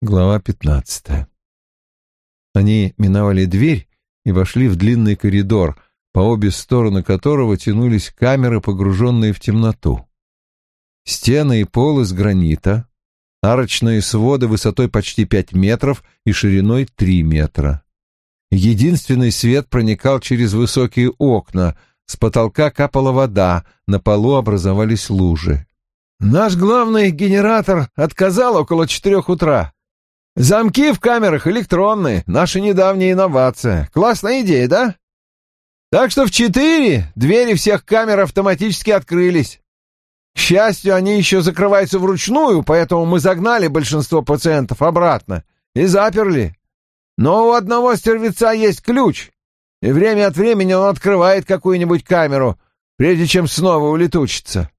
Глава пятнадцатая. Они миновали дверь и вошли в длинный коридор, по обе стороны которого тянулись камеры, погруженные в темноту. Стены и пол из гранита, арочные своды высотой почти пять метров и шириной три метра. Единственный свет проникал через высокие окна, с потолка капала вода, на полу образовались лужи. «Наш главный генератор отказал около четырех утра», Замки в камерах электронные, наша недавняя инновация. Классная идея, да? Так что в четыре двери всех камер автоматически открылись. К счастью, они еще закрываются вручную, поэтому мы загнали большинство пациентов обратно и заперли. Но у одного стервеца есть ключ, и время от времени он открывает какую-нибудь камеру, прежде чем снова улетучиться.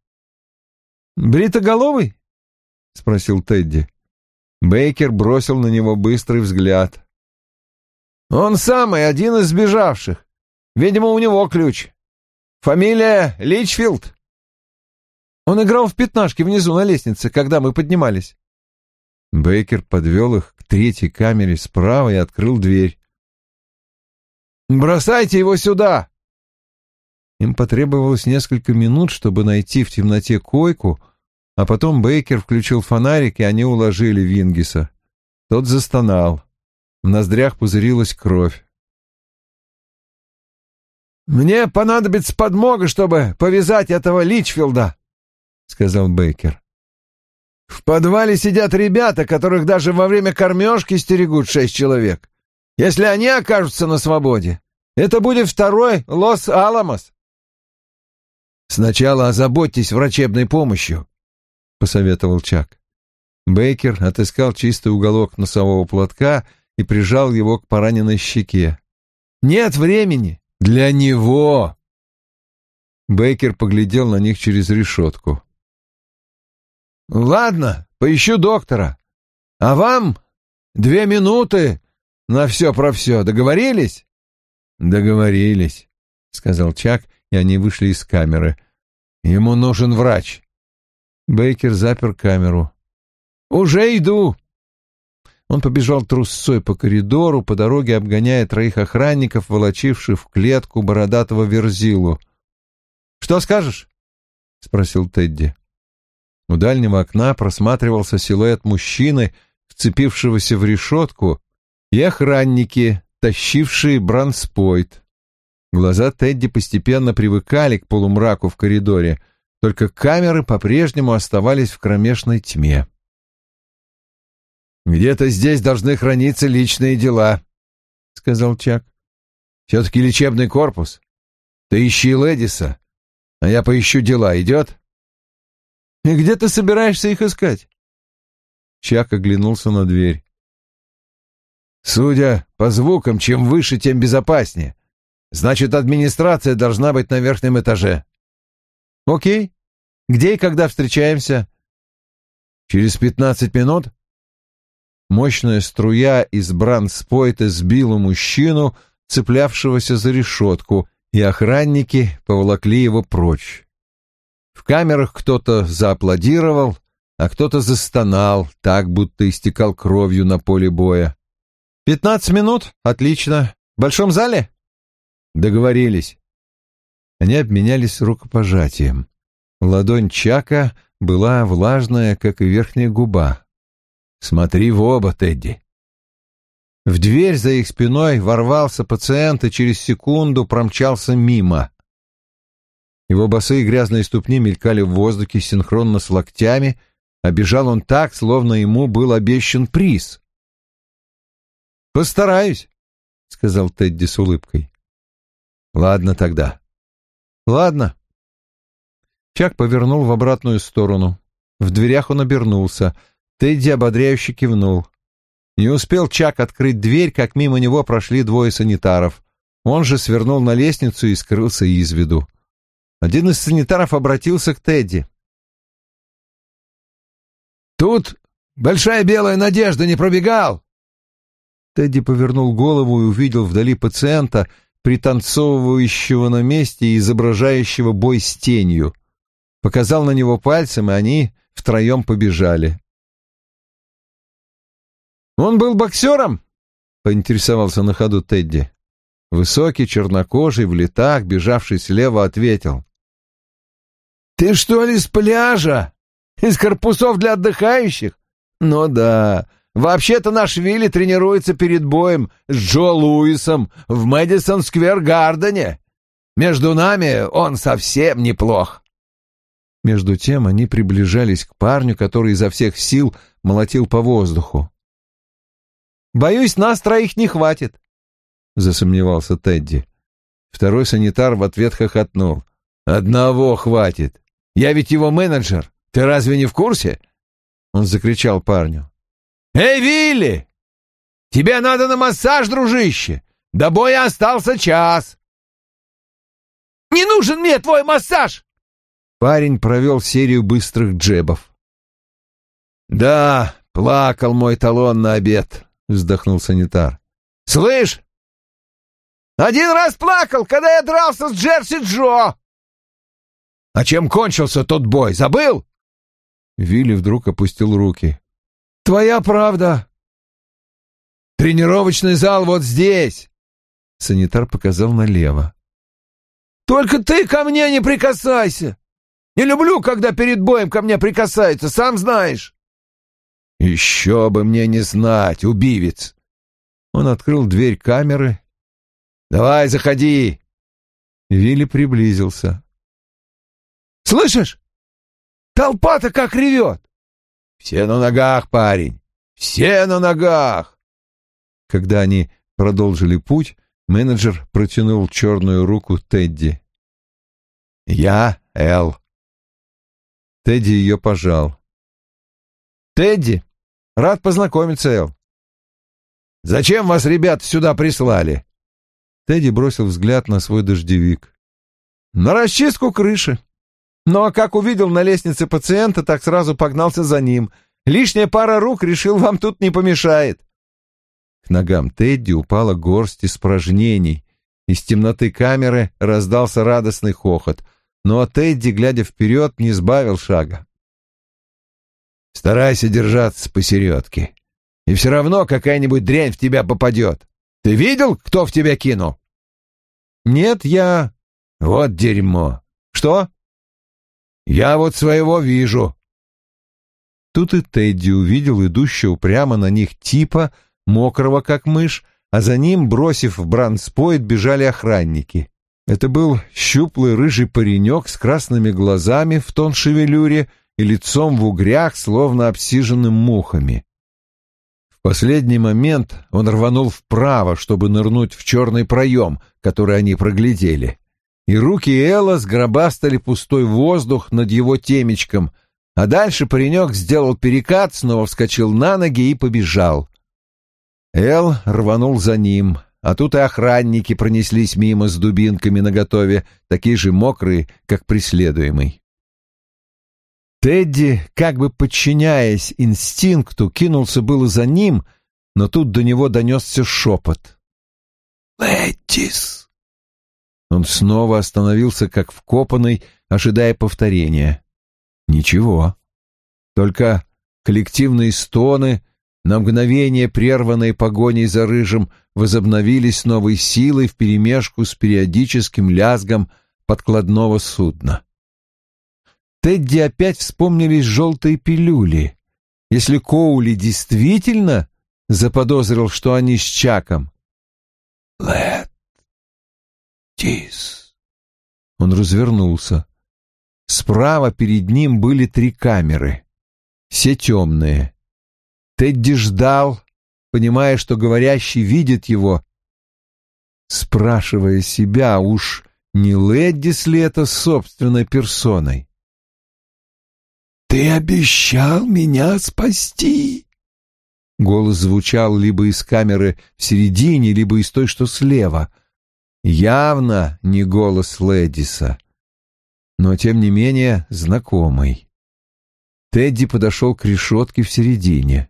«Бритоголовый?» — спросил Тедди. Бейкер бросил на него быстрый взгляд. «Он самый, один из сбежавших. Видимо, у него ключ. Фамилия Личфилд». Он играл в пятнашки внизу на лестнице, когда мы поднимались. Бейкер подвел их к третьей камере справа и открыл дверь. «Бросайте его сюда!» Им потребовалось несколько минут, чтобы найти в темноте койку, а потом Бейкер включил фонарик, и они уложили Вингиса. Тот застонал. В ноздрях пузырилась кровь. «Мне понадобится подмога, чтобы повязать этого Личфилда», — сказал Бейкер. «В подвале сидят ребята, которых даже во время кормежки стерегут шесть человек. Если они окажутся на свободе, это будет второй Лос-Аламос». «Сначала озаботьтесь врачебной помощью», — посоветовал Чак. Бейкер отыскал чистый уголок носового платка и прижал его к пораненной щеке. «Нет времени! Для него!» Бейкер поглядел на них через решетку. «Ладно, поищу доктора. А вам две минуты на все про все. Договорились?» «Договорились», — сказал Чак, и они вышли из камеры. «Ему нужен врач. Бейкер запер камеру. «Уже иду!» Он побежал трусцой по коридору, по дороге обгоняя троих охранников, волочивших в клетку бородатого верзилу. «Что скажешь?» — спросил Тедди. У дальнего окна просматривался силуэт мужчины, вцепившегося в решетку, и охранники, тащившие бранспойт. Глаза Тедди постепенно привыкали к полумраку в коридоре — только камеры по-прежнему оставались в кромешной тьме. «Где-то здесь должны храниться личные дела», — сказал Чак. «Все-таки лечебный корпус. Ты ищи Лэдиса, а я поищу дела. Идет?» «И где ты собираешься их искать?» Чак оглянулся на дверь. «Судя по звукам, чем выше, тем безопаснее. Значит, администрация должна быть на верхнем этаже. Окей. Где и когда встречаемся? Через пятнадцать минут? Мощная струя из бранспойта сбила мужчину, цеплявшегося за решетку, и охранники поволокли его прочь. В камерах кто-то зааплодировал, а кто-то застонал, так будто истекал кровью на поле боя. «Пятнадцать минут? Отлично. В большом зале?» «Договорились». Они обменялись рукопожатием. Ладонь Чака была влажная, как и верхняя губа. «Смотри в оба, Тедди!» В дверь за их спиной ворвался пациент и через секунду промчался мимо. Его босые грязные ступни мелькали в воздухе синхронно с локтями, а бежал он так, словно ему был обещан приз. «Постараюсь», — сказал Тедди с улыбкой. «Ладно тогда». «Ладно». Чак повернул в обратную сторону. В дверях он обернулся. Тедди ободряюще кивнул. Не успел Чак открыть дверь, как мимо него прошли двое санитаров. Он же свернул на лестницу и скрылся из виду. Один из санитаров обратился к Тедди. «Тут большая белая надежда не пробегал!» Тедди повернул голову и увидел вдали пациента, пританцовывающего на месте и изображающего бой с тенью. Показал на него пальцем, и они втроем побежали. «Он был боксером?» — поинтересовался на ходу Тедди. Высокий, чернокожий, в летах, бежавший слева, ответил. «Ты что ли с пляжа? Из корпусов для отдыхающих? Ну да, вообще-то наш Вилли тренируется перед боем с Джо Луисом в Мэдисон-сквер-гардене. Между нами он совсем неплох». Между тем они приближались к парню, который изо всех сил молотил по воздуху. «Боюсь, нас троих не хватит», — засомневался Тедди. Второй санитар в ответ хохотнул. «Одного хватит. Я ведь его менеджер. Ты разве не в курсе?» Он закричал парню. «Эй, Вилли! Тебе надо на массаж, дружище! До боя остался час!» «Не нужен мне твой массаж!» Парень провел серию быстрых джебов. «Да, плакал мой талон на обед», — вздохнул санитар. «Слышь, один раз плакал, когда я дрался с Джерси Джо!» «А чем кончился тот бой, забыл?» Вилли вдруг опустил руки. «Твоя правда!» «Тренировочный зал вот здесь!» Санитар показал налево. «Только ты ко мне не прикасайся! Не люблю, когда перед боем ко мне прикасаются, сам знаешь!» «Еще бы мне не знать, убивец!» Он открыл дверь камеры. «Давай, заходи!» Вилли приблизился. «Слышишь? Толпа-то как ревет!» «Все на ногах, парень! Все на ногах!» Когда они продолжили путь, менеджер протянул черную руку Тедди. «Я Эл». Тедди ее пожал. «Тедди, рад познакомиться, Эл». «Зачем вас, ребята, сюда прислали?» Тедди бросил взгляд на свой дождевик. «На расчистку крыши. А как увидел на лестнице пациента, так сразу погнался за ним. Лишняя пара рук решил, вам тут не помешает». К ногам Тедди упала горсть испражнений. Из темноты камеры раздался радостный хохот — но Тедди, глядя вперед, не сбавил шага. «Старайся держаться посередке, и все равно какая-нибудь дрянь в тебя попадет. Ты видел, кто в тебя кинул?» «Нет, я...» «Вот дерьмо!» «Что?» «Я вот своего вижу!» Тут и Тедди увидел идущего прямо на них типа, мокрого как мышь, а за ним, бросив в бранспойт, бежали охранники. Это был щуплый рыжий паренек с красными глазами в тон шевелюре и лицом в угрях, словно обсиженным мухами. В последний момент он рванул вправо, чтобы нырнуть в черный проем, который они проглядели. И руки Элла сгробастали пустой воздух над его темечком, а дальше паренек сделал перекат, снова вскочил на ноги и побежал. Эл рванул за ним — а тут и охранники пронеслись мимо с дубинками наготове, такие же мокрые, как преследуемый. Тедди, как бы подчиняясь инстинкту, кинулся было за ним, но тут до него донесся шепот. «Леттис!» Он снова остановился, как вкопанный, ожидая повторения. Ничего. Только коллективные стоны, на мгновение прерванные погоней за рыжим, возобновились новой силой вперемешку с периодическим лязгом подкладного судна. Тедди опять вспомнились желтые пилюли. Если Коули действительно заподозрил, что они с Чаком... «Let this...» Он развернулся. Справа перед ним были три камеры. Все темные. Тедди ждал, понимая, что говорящий видит его, спрашивая себя, уж не Лэддис ли это собственной персоной. «Ты обещал меня спасти!» Голос звучал либо из камеры в середине, либо из той, что слева. Явно не голос Лэддиса, но, тем не менее, знакомый. Тедди подошел к решетке в середине.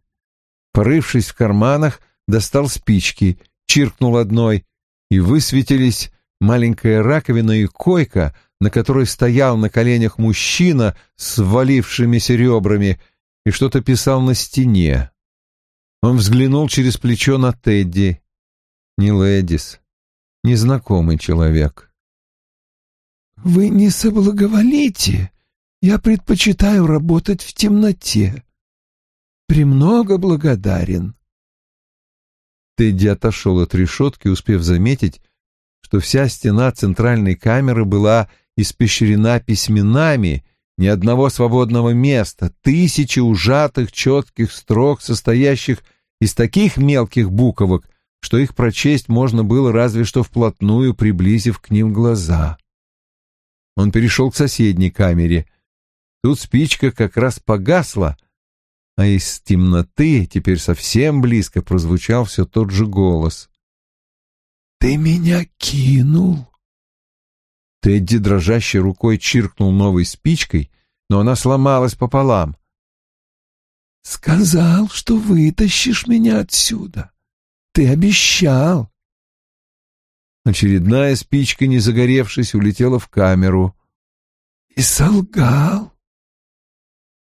Порывшись в карманах, достал спички, чиркнул одной, и высветились маленькая раковина и койка, на которой стоял на коленях мужчина с валившимися ребрами и что-то писал на стене. Он взглянул через плечо на Тедди. Не Лэдис, незнакомый человек. «Вы не соблаговолите. Я предпочитаю работать в темноте. Премного благодарен». Тедди отошел от решетки, успев заметить, что вся стена центральной камеры была испещрена письменами, ни одного свободного места, тысячи ужатых четких строк, состоящих из таких мелких буковок, что их прочесть можно было разве что вплотную, приблизив к ним глаза. Он перешел к соседней камере. Тут спичка как раз погасла, а из темноты теперь совсем близко прозвучал все тот же голос. «Ты меня кинул!» Тедди дрожащей рукой чиркнул новой спичкой, но она сломалась пополам. «Сказал, что вытащишь меня отсюда. Ты обещал!» Очередная спичка, не загоревшись, улетела в камеру. «И солгал!»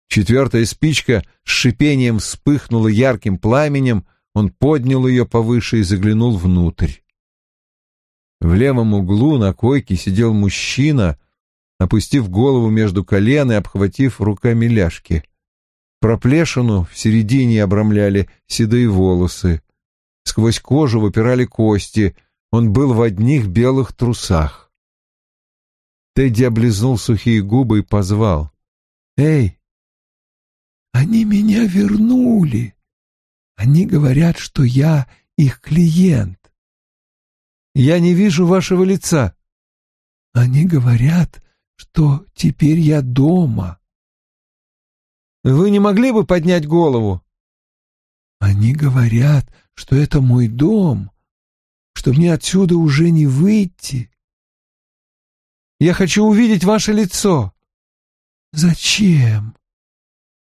Четвертая спичка с шипением вспыхнула ярким пламенем, он поднял ее повыше и заглянул внутрь. В левом углу на койке сидел мужчина, опустив голову между колен и обхватив руками ляжки. Проплешину в середине обрамляли седые волосы. Сквозь кожу выпирали кости, он был в одних белых трусах. Тедди облизнул сухие губы и позвал. «Эй, они меня вернули. Они говорят, что я их клиент. Я не вижу вашего лица. Они говорят, что теперь я дома. Вы не могли бы поднять голову? Они говорят, что это мой дом, что мне отсюда уже не выйти. Я хочу увидеть ваше лицо. Зачем?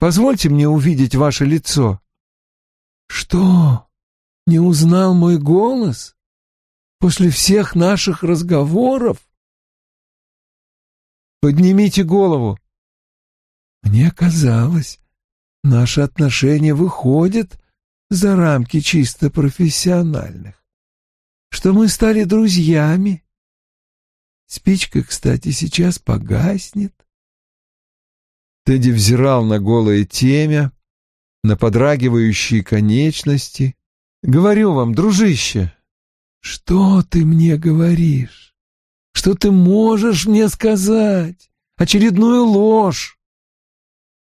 Позвольте мне увидеть ваше лицо. Что? Не узнал мой голос? После всех наших разговоров? Поднимите голову. Мне казалось, наши отношения выходят за рамки чисто профессиональных, что мы стали друзьями. Спичка, кстати, сейчас погаснет. Тедди взирал на голое темя, на подрагивающие конечности. «Говорю вам, дружище!» «Что ты мне говоришь? Что ты можешь мне сказать? Очередную ложь!»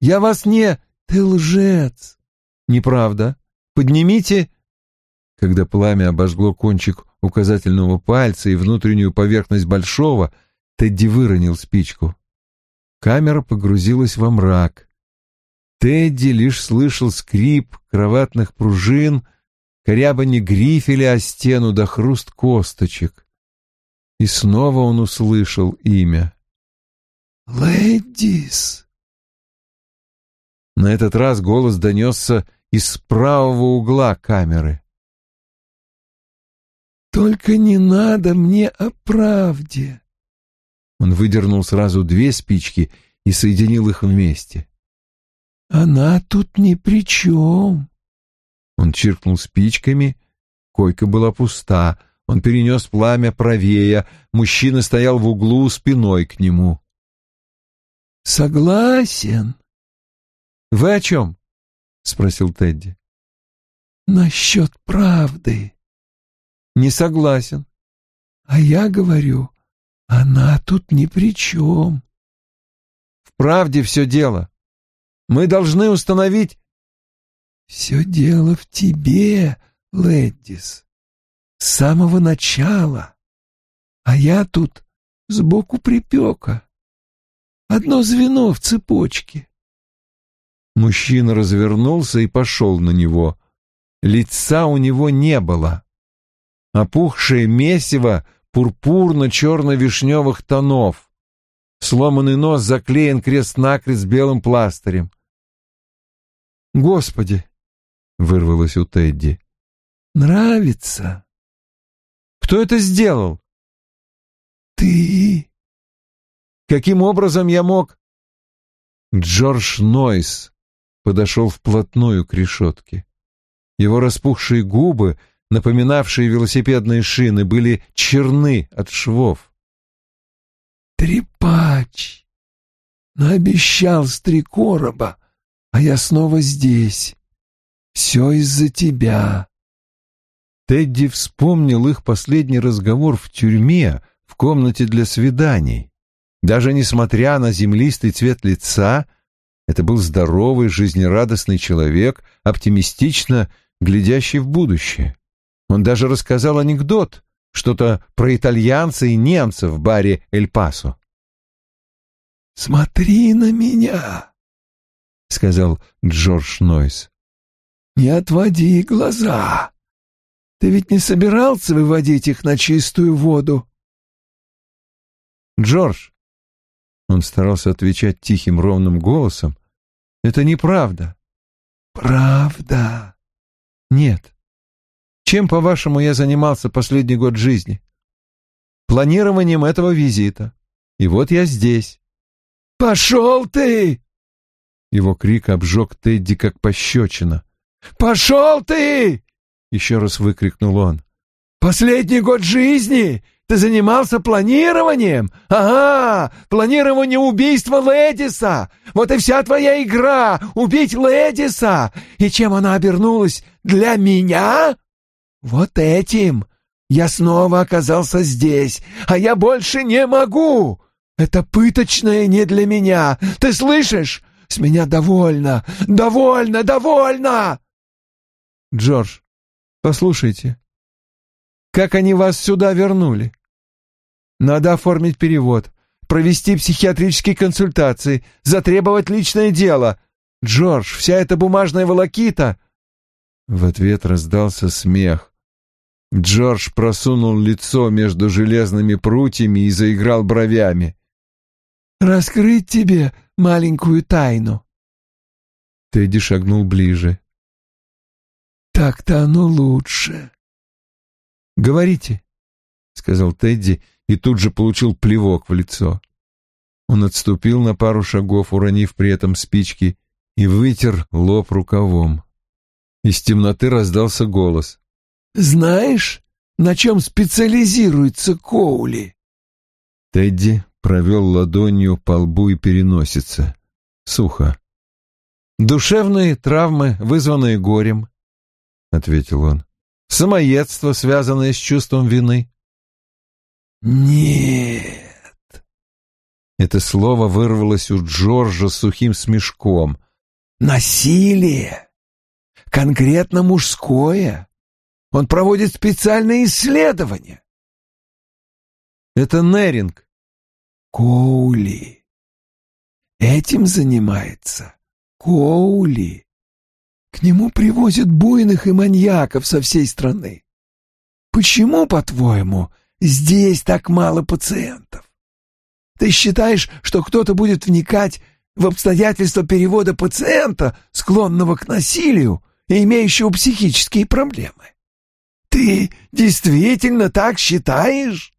«Я вас не...» «Ты лжец!» «Неправда. Поднимите...» Когда пламя обожгло кончик указательного пальца и внутреннюю поверхность большого, Тедди выронил спичку. Камера погрузилась во мрак. Тедди лишь слышал скрип кроватных пружин, корябанье грифеля о стену до хруст косточек. И снова он услышал имя. «Лэддис!» На этот раз голос донесся из правого угла камеры. «Только не надо мне о правде!» Он выдернул сразу две спички и соединил их вместе. «Она тут ни при чем». Он чиркнул спичками, койка была пуста, он перенес пламя правее, мужчина стоял в углу спиной к нему. «Согласен». «Вы о чем?» — спросил Тедди. «Насчет правды». «Не согласен». «А я говорю, она тут ни при чем. В правде все дело. Мы должны установить... Все дело в тебе, Лэддис. С самого начала. А я тут сбоку припека. Одно звено в цепочке. Мужчина развернулся и пошел на него. Лица у него не было. Опухшее месиво пурпурно-черно-вишневых тонов. Сломанный нос заклеен крест-накрест белым пластырем. «Господи!» — вырвалось у Тедди. «Нравится?» «Кто это сделал?» «Ты!» «Каким образом я мог...» Джордж Нойс подошел вплотную к решетке. Его распухшие губы, напоминавшие велосипедные шины, были черны от швов. «Трепач! Наобещал с три короба, а я снова здесь. Все из-за тебя». Тедди вспомнил их последний разговор в тюрьме, в комнате для свиданий. Даже несмотря на землистый цвет лица, это был здоровый, жизнерадостный человек, оптимистично глядящий в будущее. Он даже рассказал анекдот, что-то про итальянца и немца в баре «Эль Пасо». «Смотри на меня», — сказал Джордж Нойс. «Не отводи глаза. Ты ведь не собирался выводить их на чистую воду?» «Джордж», — он старался отвечать тихим ровным голосом, — «это неправда». «Правда?» «Нет. Чем, по-вашему, я занимался последний год жизни?» «Планированием этого визита. И вот я здесь». «Пошел ты!» Его крик обжег Тедди как пощечина. «Пошел ты!» — еще раз выкрикнул он. «Последний год жизни! Ты занимался планированием? Ага, планирование убийства Лэдиса! Вот и вся твоя игра — убить Лэдиса! И чем она обернулась для меня? Вот этим! Я снова оказался здесь, а я больше не могу! Это пыточное не для меня! Ты слышишь? С меня довольно! Довольно! Довольно!» «Джордж, послушайте, как они вас сюда вернули? Надо оформить перевод, провести психиатрические консультации, затребовать личное дело. Джордж, вся эта бумажная волокита...» В ответ раздался смех. Джордж просунул лицо между железными прутьями и заиграл бровями. «Раскрыть тебе маленькую тайну?» Тедди шагнул ближе. «Так-то оно лучше». «Говорите», — сказал Тедди и тут же получил плевок в лицо. Он отступил на пару шагов, уронив при этом спички, и вытер лоб рукавом. Из темноты раздался голос. «Знаешь, на чем специализируется Коули?» Тедди провел ладонью по лбу и переносице. Сухо. «Душевные травмы, вызванные горем», — ответил он. «Самоедство, связанное с чувством вины». «Нет». Это слово вырвалось у Джорджа сухим смешком. «Насилие. Конкретно мужское. Он проводит специальные исследования». «Это Неринг», Коули. Этим занимается Коули. К нему привозят буйных и маньяков со всей страны. Почему, по-твоему, здесь так мало пациентов? Ты считаешь, что кто-то будет вникать в обстоятельства перевода пациента, склонного к насилию и имеющего психические проблемы? Ты действительно так считаешь?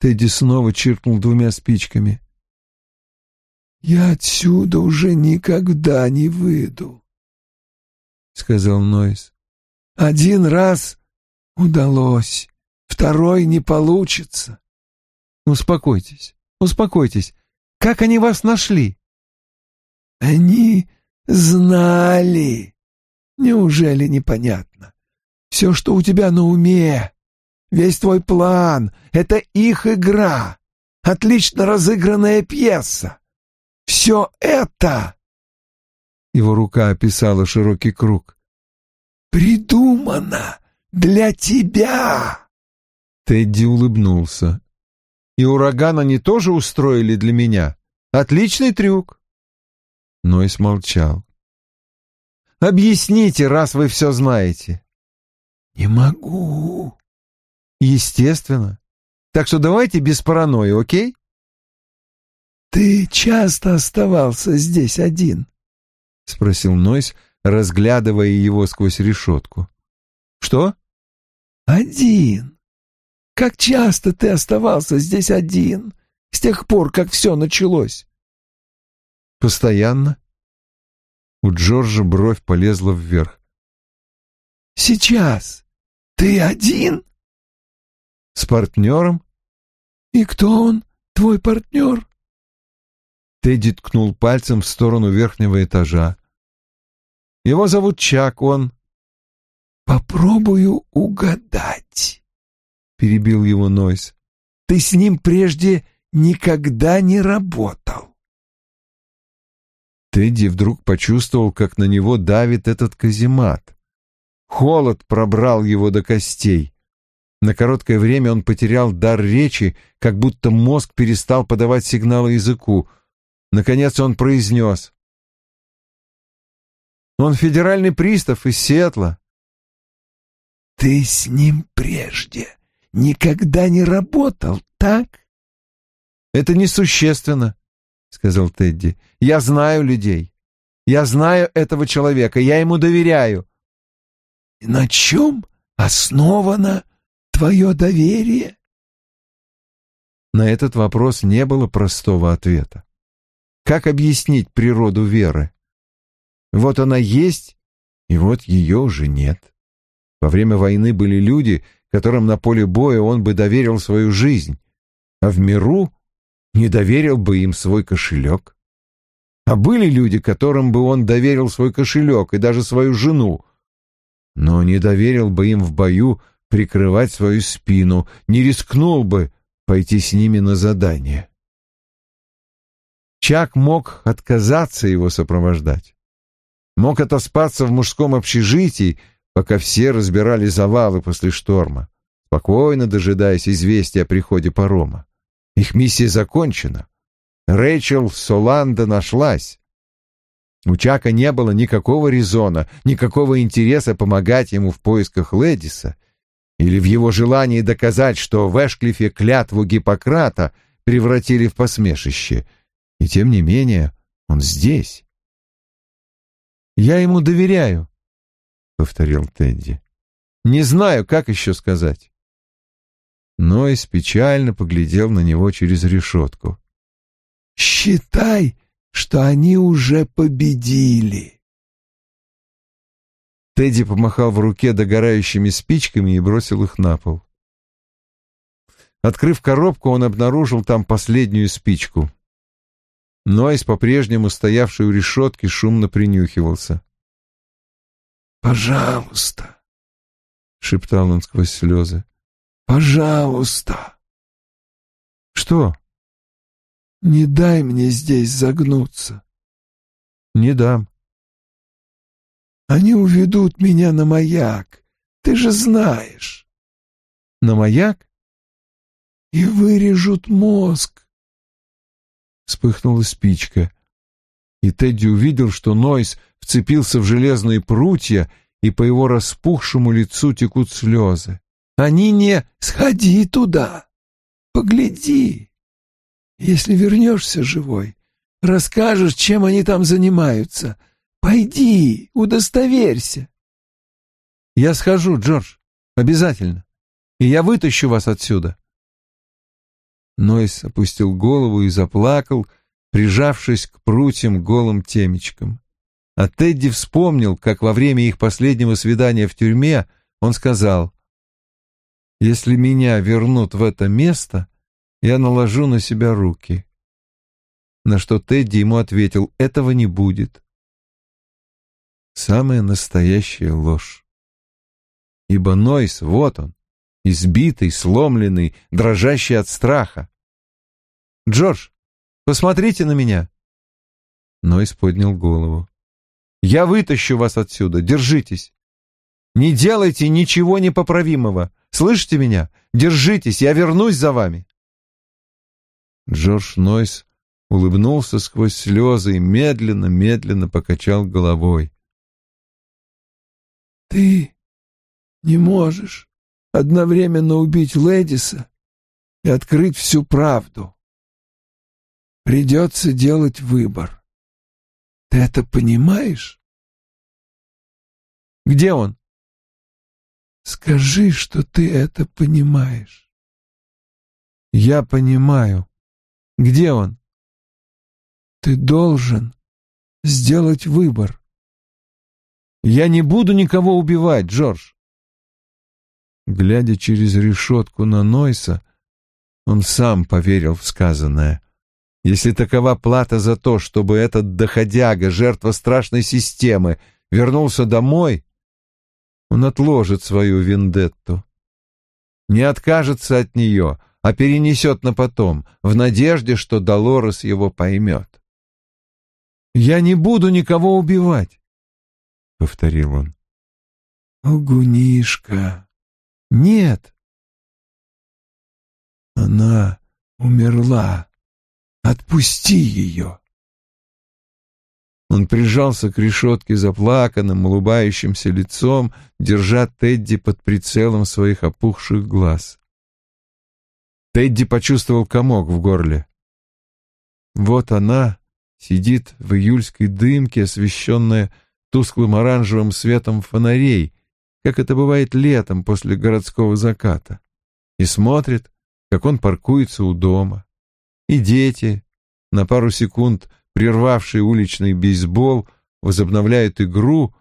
Тедди снова чиркнул двумя спичками. «Я отсюда уже никогда не выйду», — сказал Нойс. «Один раз удалось, второй не получится». «Успокойтесь, успокойтесь. Как они вас нашли?» «Они знали. Неужели непонятно? Все, что у тебя на уме, Весь твой план — это их игра, отлично разыгранная пьеса. Все это...» Его рука описала широкий круг. «Придумано для тебя!» Тедди улыбнулся. «И ураган они тоже устроили для меня? Отличный трюк!» Нойс молчал. «Объясните, раз вы все знаете». «Не могу», Естественно. Так что давайте без паранойи, окей? Ты часто оставался здесь один? Спросил Нойс, разглядывая его сквозь решетку. Что? Один. Как часто ты оставался здесь один, с тех пор, как все началось? Постоянно. У Джорджа бровь полезла вверх. Сейчас ты один? С партнером. И кто он, твой партнер? Тедди ткнул пальцем в сторону верхнего этажа. Его зовут Чак, он... «Попробую угадать», — перебил его Нойс. «Ты с ним прежде никогда не работал». Тедди вдруг почувствовал, как на него давит этот каземат. Холод пробрал его до костей. На короткое время он потерял дар речи, как будто мозг перестал подавать сигналы языку. Наконец он произнес. «Он федеральный пристав из Сиэтла». «Ты с ним прежде никогда не работал, так?» «Это несущественно», — сказал Тедди. «Я знаю людей. Я знаю этого человека. Я ему доверяю. На чем основано твое доверие? На этот вопрос не было простого ответа. Как объяснить природу веры? Вот она есть, и вот ее уже нет. Во время войны были люди, которым на поле боя он бы доверил свою жизнь, а в миру не доверил бы им свой кошелек. А были люди, которым бы он доверил свой кошелек и даже свою жену, но не доверил бы им в бою прикрывать свою спину, не рискнул бы пойти с ними на задание. Чак мог отказаться его сопровождать. Мог отоспаться в мужском общежитии, пока все разбирали завалы после шторма, спокойно дожидаясь известия о приходе парома. Их миссия закончена. Рэйчел Соланда нашлась. У Чака не было никакого резона, никакого интереса помогать ему в поисках Ледиса или в его желании доказать, что в Эшклифе клятву Гиппократа превратили в посмешище. И тем не менее он здесь. «Я ему доверяю», — повторил Тедди. «Не знаю, как еще сказать». Нойс печально поглядел на него через решетку. «Считай, что они уже победили. Тедди помахал в руке догорающими спичками и бросил их на пол. Открыв коробку, он обнаружил там последнюю спичку. Нойс, по-прежнему стоявший у решетки, шумно принюхивался. «Пожалуйста», — шептал он сквозь слезы, — «пожалуйста». «Что?» Не дай мне здесь загнуться. Не дам. Они уведут меня на маяк, ты же знаешь. На маяк? И вырежут мозг. Вспыхнула спичка, и Тедди увидел, что Нойс вцепился в железные прутья, и по его распухшему лицу текут слезы. Они не... Сходи туда, погляди. Если вернешься живой, расскажешь, чем они там занимаются. Пойди, удостоверься. Я схожу, Джордж, обязательно. И я вытащу вас отсюда. Нойс опустил голову и заплакал, прижавшись к прутьям голым темечком. А Тедди вспомнил, как во время их последнего свидания в тюрьме он сказал, «Если меня вернут в это место, я наложу на себя руки. На что Тедди ему ответил, этого не будет. Самая настоящая ложь. Ибо Нойс, вот он, избитый, сломленный, дрожащий от страха. «Джордж, посмотрите на меня!» Нойс поднял голову. «Я вытащу вас отсюда, держитесь! Не делайте ничего непоправимого! Слышите меня? Держитесь, я вернусь за вами!» Джордж Нойс улыбнулся сквозь слезы и медленно-медленно покачал головой. «Ты не можешь одновременно убить Лэдиса и открыть всю правду. Придется делать выбор. Ты это понимаешь?» «Где он?» «Скажи, что ты это понимаешь». «Я понимаю», где он? Ты должен сделать выбор. Я не буду никого убивать, Джордж. Глядя через решетку на Нойса, он сам поверил в сказанное. Если такова плата за то, чтобы этот доходяга, жертва страшной системы, вернулся домой, он отложит свою вендетту. Не откажется от нее, а перенесет на потом, в надежде, что Долорес его поймет. «Я не буду никого убивать», — повторил он. «Огунишка!» «Нет!» «Она умерла. Отпусти ее!» Он прижался к решетке заплаканным, улыбающимся лицом, держа Тедди под прицелом своих опухших глаз. Тедди почувствовал комок в горле. Вот она сидит в июльской дымке, освещенная тусклым оранжевым светом фонарей, как это бывает летом после городского заката, и смотрит, как он паркуется у дома. И дети, на пару секунд прервавшие уличный бейсбол, возобновляют игру,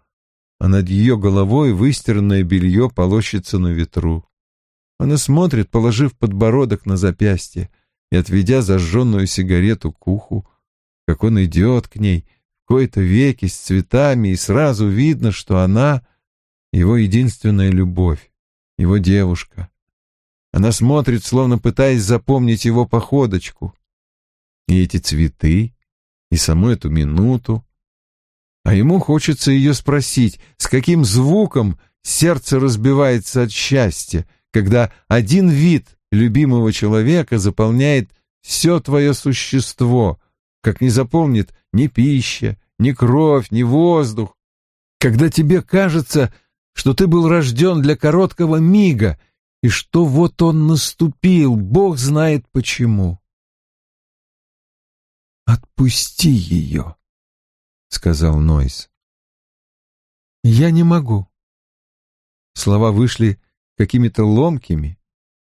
а над ее головой выстиранное белье полощется на ветру. Она смотрит, положив подбородок на запястье и отведя зажженную сигарету к уху, как он идет к ней в кои-то веки с цветами, и сразу видно, что она — его единственная любовь, его девушка. Она смотрит, словно пытаясь запомнить его походочку. И эти цветы, и саму эту минуту. А ему хочется ее спросить, с каким звуком сердце разбивается от счастья, когда один вид любимого человека заполняет все твое существо, как не заполнит ни пища, ни кровь, ни воздух, когда тебе кажется, что ты был рожден для короткого мига, и что вот он наступил, Бог знает почему. «Отпусти ее», — сказал Нойс. «Я не могу». Слова вышли какими-то ломкими,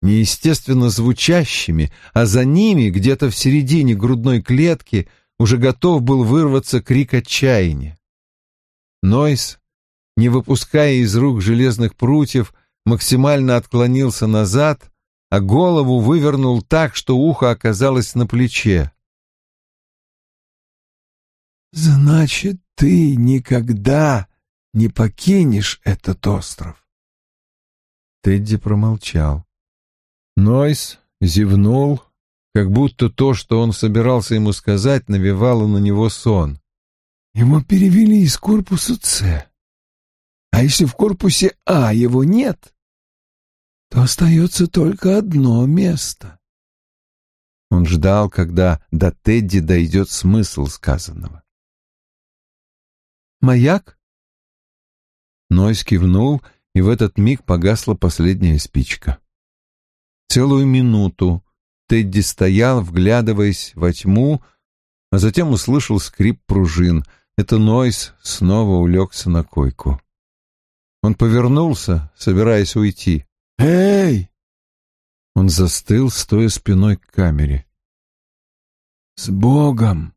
неестественно звучащими, а за ними, где-то в середине грудной клетки, уже готов был вырваться крик отчаяния. Нойс, не выпуская из рук железных прутьев, максимально отклонился назад, а голову вывернул так, что ухо оказалось на плече. Значит, ты никогда не покинешь этот остров. Тедди промолчал. Нойс зевнул, как будто то, что он собирался ему сказать, навевало на него сон. Ему перевели из корпуса С. А если в корпусе А его нет, то остается только одно место. Он ждал, когда до Тедди дойдет смысл сказанного. Маяк?» Нойс кивнул, и в этот миг погасла последняя спичка. Целую минуту Тедди стоял, вглядываясь во тьму, а затем услышал скрип пружин. Это Нойс снова улегся на койку. Он повернулся, собираясь уйти. «Эй!» Он застыл, стоя спиной к камере. «С Богом!»